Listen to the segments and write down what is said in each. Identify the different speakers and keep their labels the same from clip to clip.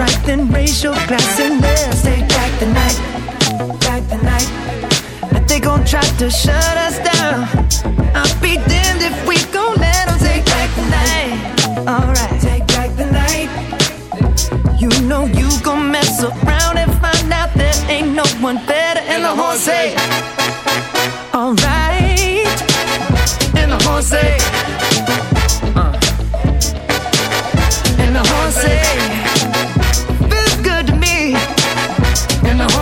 Speaker 1: right, then raise your glass and let's take back the night, back the night. But they gon' try to shut us down. I'll be damned if we gon' let them take back the night. Alright, take back the night. You know you gon' mess around and find out there ain't no one better. And the horse say, Alright. And the horse say, uh. And the horse say,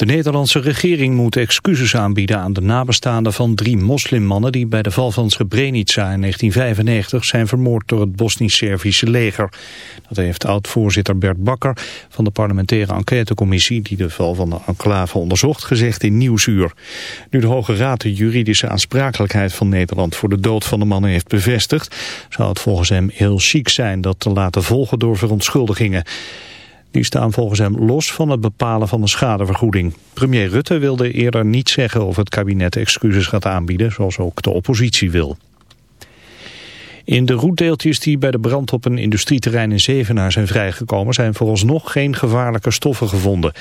Speaker 2: De Nederlandse regering moet excuses aanbieden aan de nabestaanden van drie moslimmannen die bij de val van Srebrenica in 1995 zijn vermoord door het Bosnisch-Servische leger. Dat heeft oud-voorzitter Bert Bakker van de parlementaire enquêtecommissie die de val van de enclave onderzocht gezegd in Nieuwsuur. Nu de Hoge Raad de juridische aansprakelijkheid van Nederland voor de dood van de mannen heeft bevestigd, zou het volgens hem heel chic zijn dat te laten volgen door verontschuldigingen. Die staan volgens hem los van het bepalen van een schadevergoeding. Premier Rutte wilde eerder niet zeggen of het kabinet excuses gaat aanbieden, zoals ook de oppositie wil. In de roetdeeltjes die bij de brand op een industrieterrein in Zevenaar zijn vrijgekomen... zijn vooralsnog geen gevaarlijke stoffen gevonden.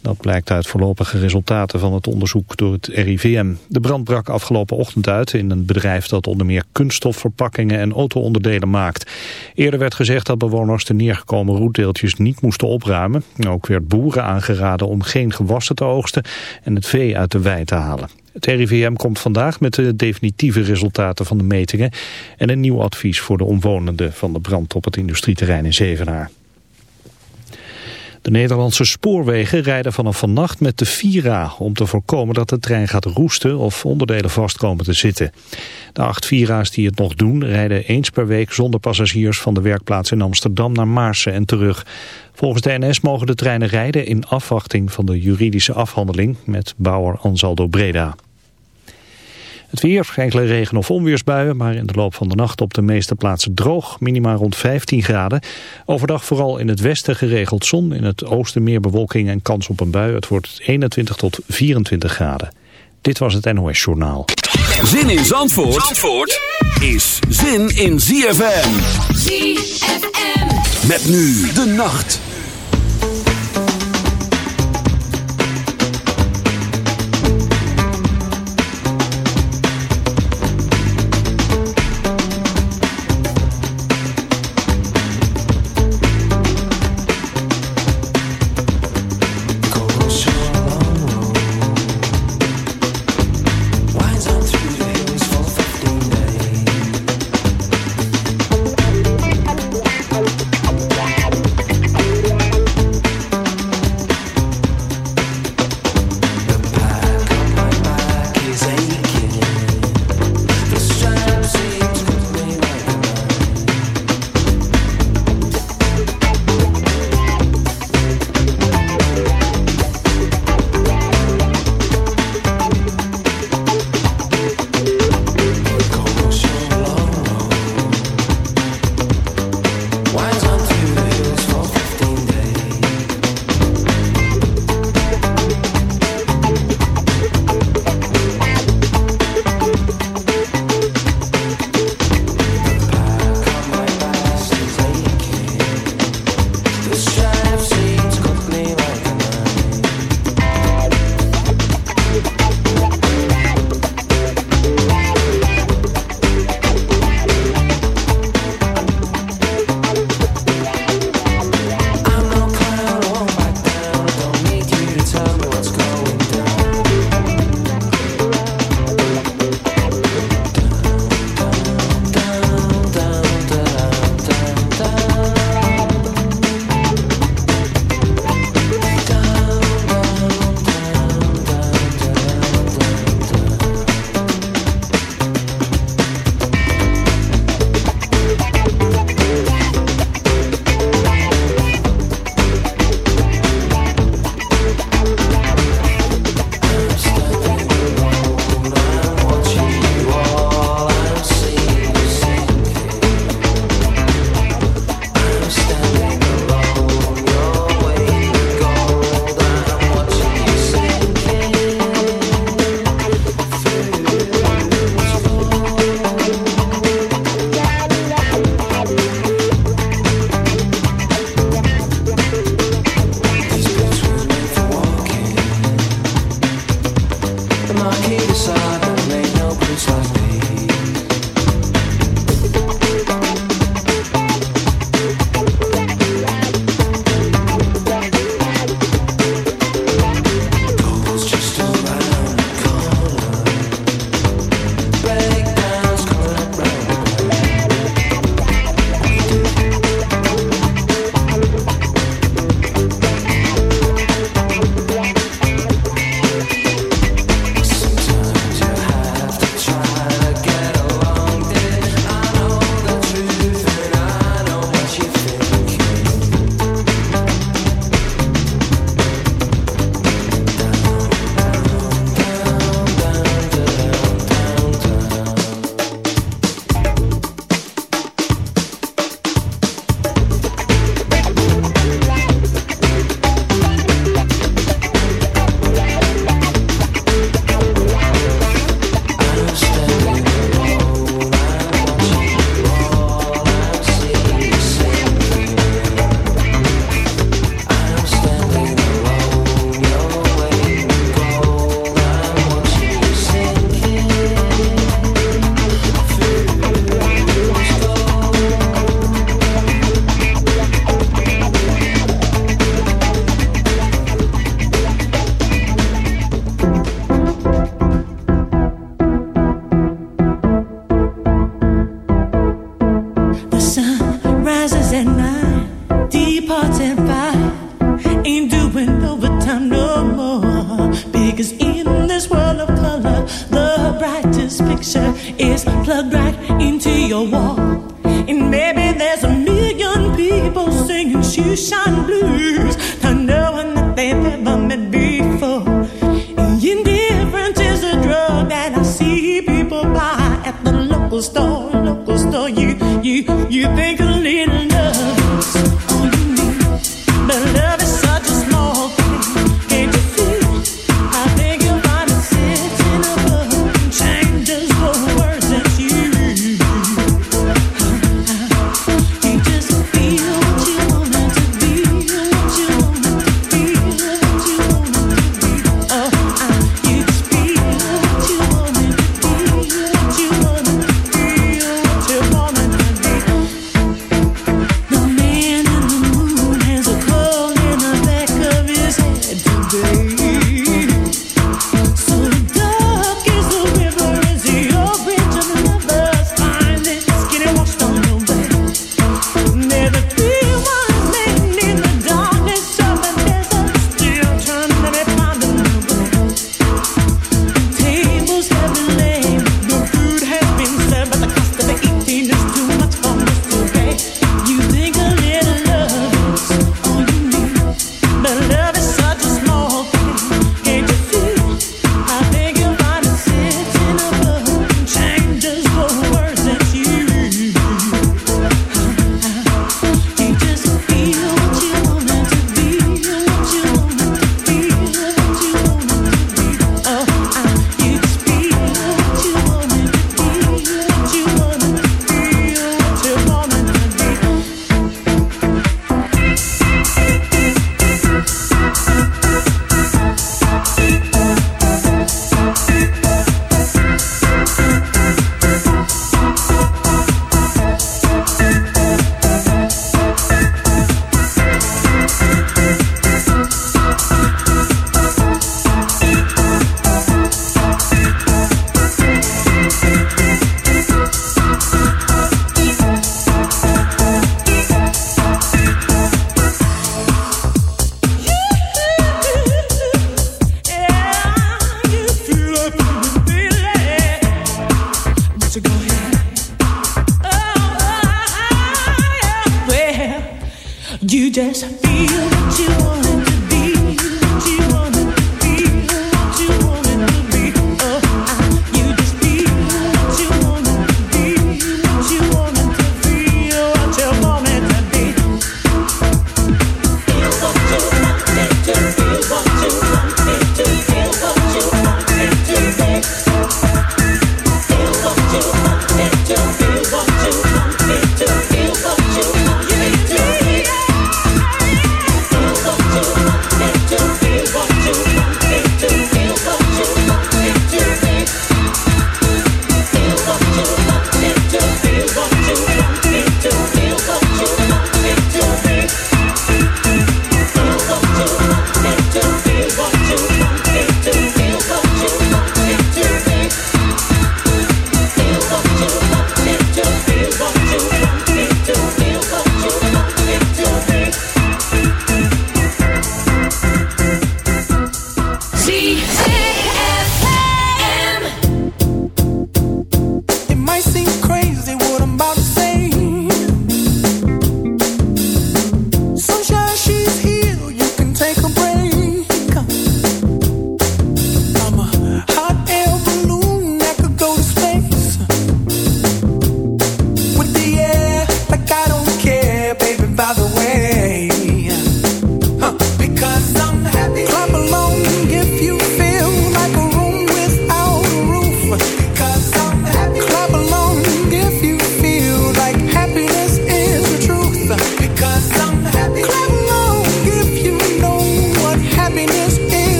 Speaker 2: Dat blijkt uit voorlopige resultaten van het onderzoek door het RIVM. De brand brak afgelopen ochtend uit in een bedrijf dat onder meer kunststofverpakkingen en auto-onderdelen maakt. Eerder werd gezegd dat bewoners de neergekomen roetdeeltjes niet moesten opruimen. Ook werd boeren aangeraden om geen gewassen te oogsten en het vee uit de wei te halen. Het RIVM komt vandaag met de definitieve resultaten van de metingen en een nieuw advies voor de omwonenden van de brand op het industrieterrein in Zevenaar. De Nederlandse spoorwegen rijden vanaf vannacht met de Vira om te voorkomen dat de trein gaat roesten of onderdelen vast komen te zitten. De acht Vira's die het nog doen rijden eens per week zonder passagiers van de werkplaats in Amsterdam naar Maarsen en terug. Volgens de NS mogen de treinen rijden in afwachting van de juridische afhandeling met bouwer Ansaldo Breda. Het weer, enkele regen- of onweersbuien, maar in de loop van de nacht op de meeste plaatsen droog, minimaal rond 15 graden. Overdag vooral in het westen geregeld zon, in het oosten meer bewolking en kans op een bui. Het wordt 21 tot 24 graden. Dit was het NOS Journaal.
Speaker 3: Zin in Zandvoort, Zandvoort is zin in ZFM. ZFM. Met nu de nacht.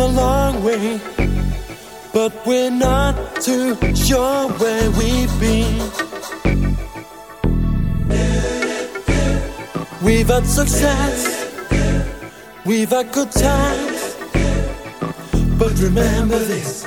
Speaker 4: a long way, but we're not too sure where we've been. We've had success, we've had good times, but remember this.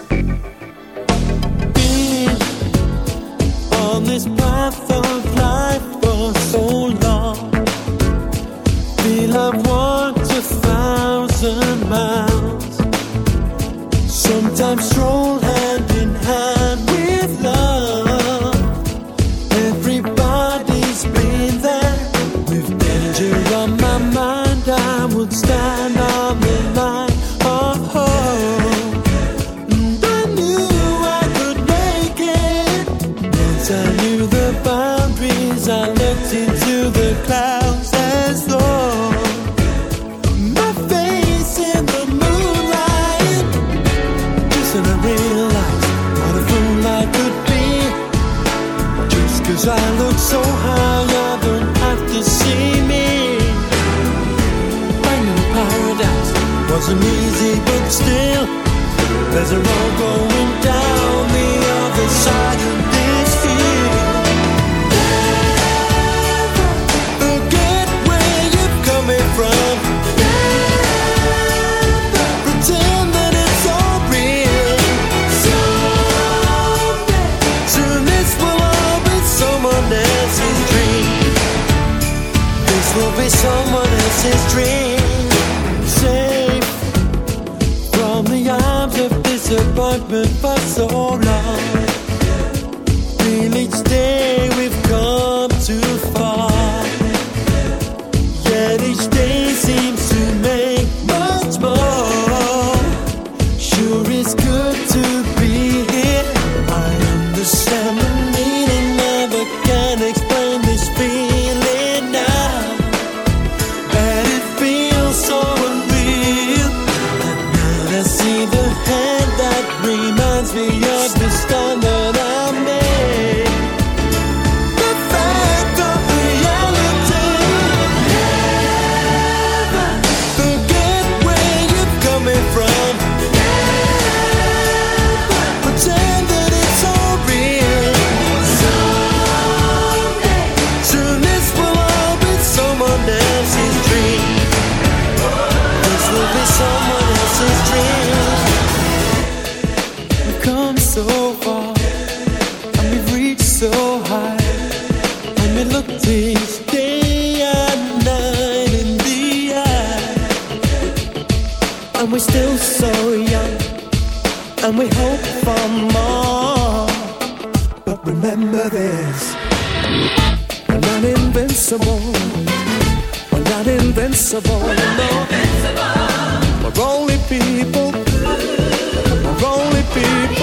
Speaker 4: not invincible. We're not no. invincible. We're only people. We're only people.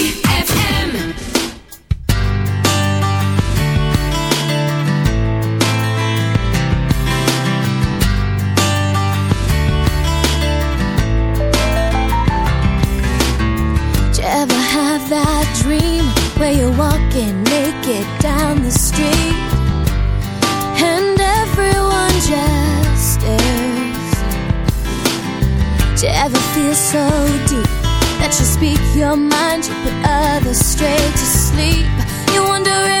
Speaker 5: so deep that you speak your mind, you put others straight to sleep? You wonder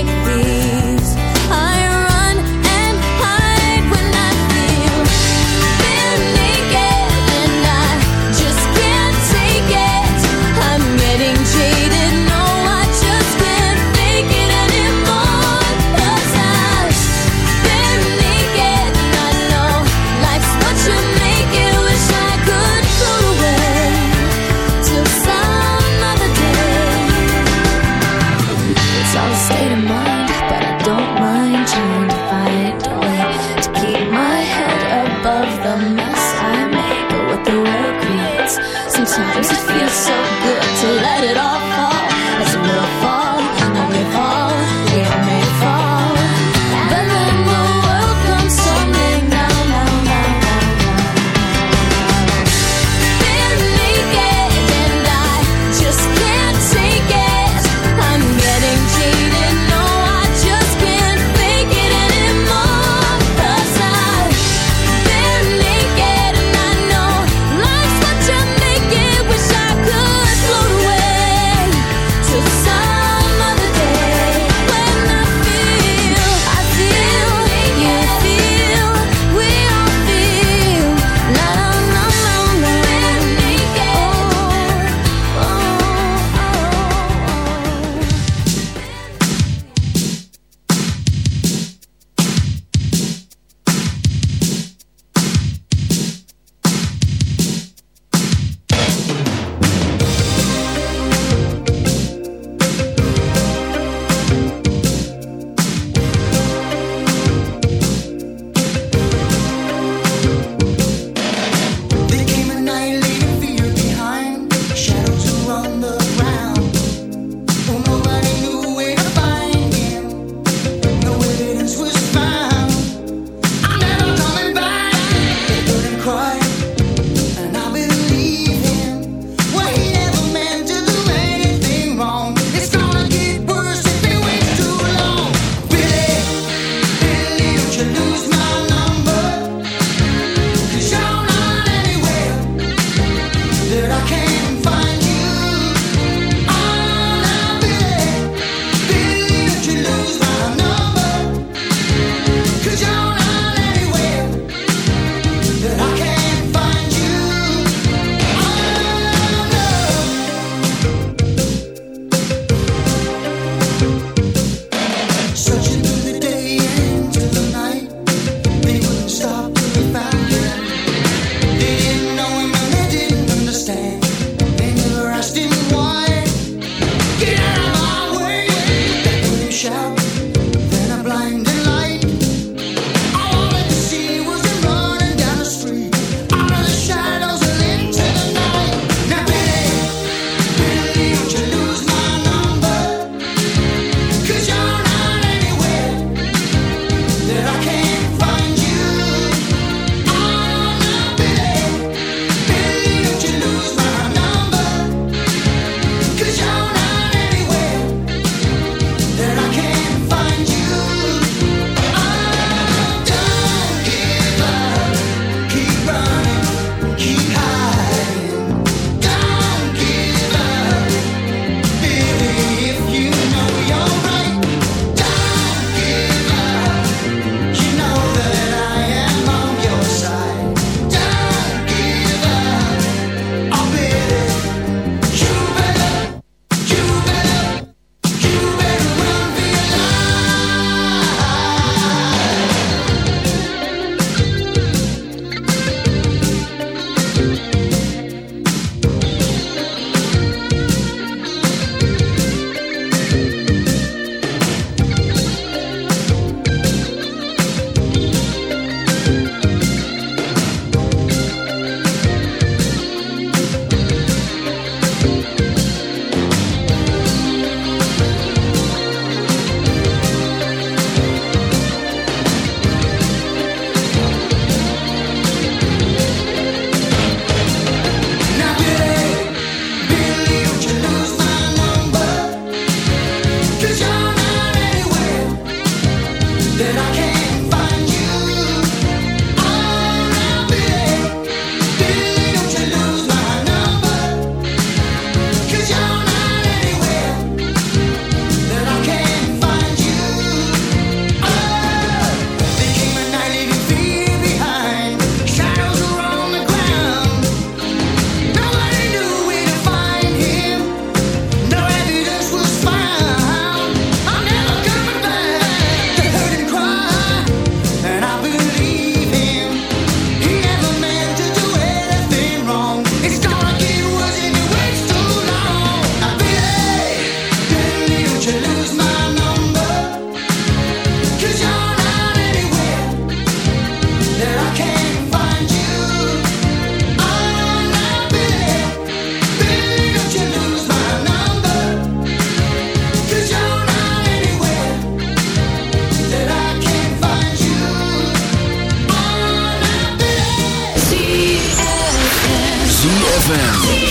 Speaker 6: ZFM.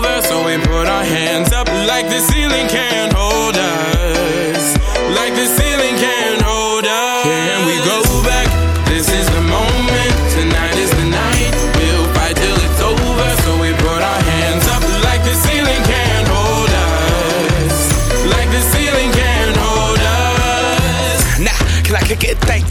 Speaker 7: So we put our hands up like the ceiling can't hold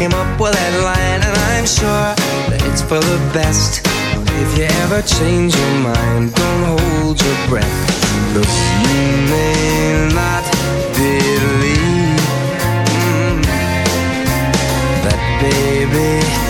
Speaker 8: Came up with that line, and I'm sure that it's for the best. If you ever change your mind, don't hold your breath. Look, you may not believe mm, that, baby,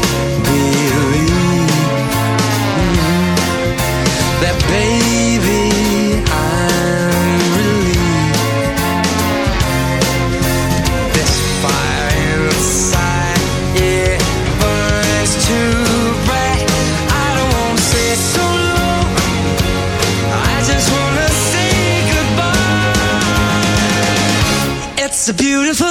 Speaker 8: It's a beautiful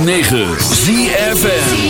Speaker 9: 106.9 ZFN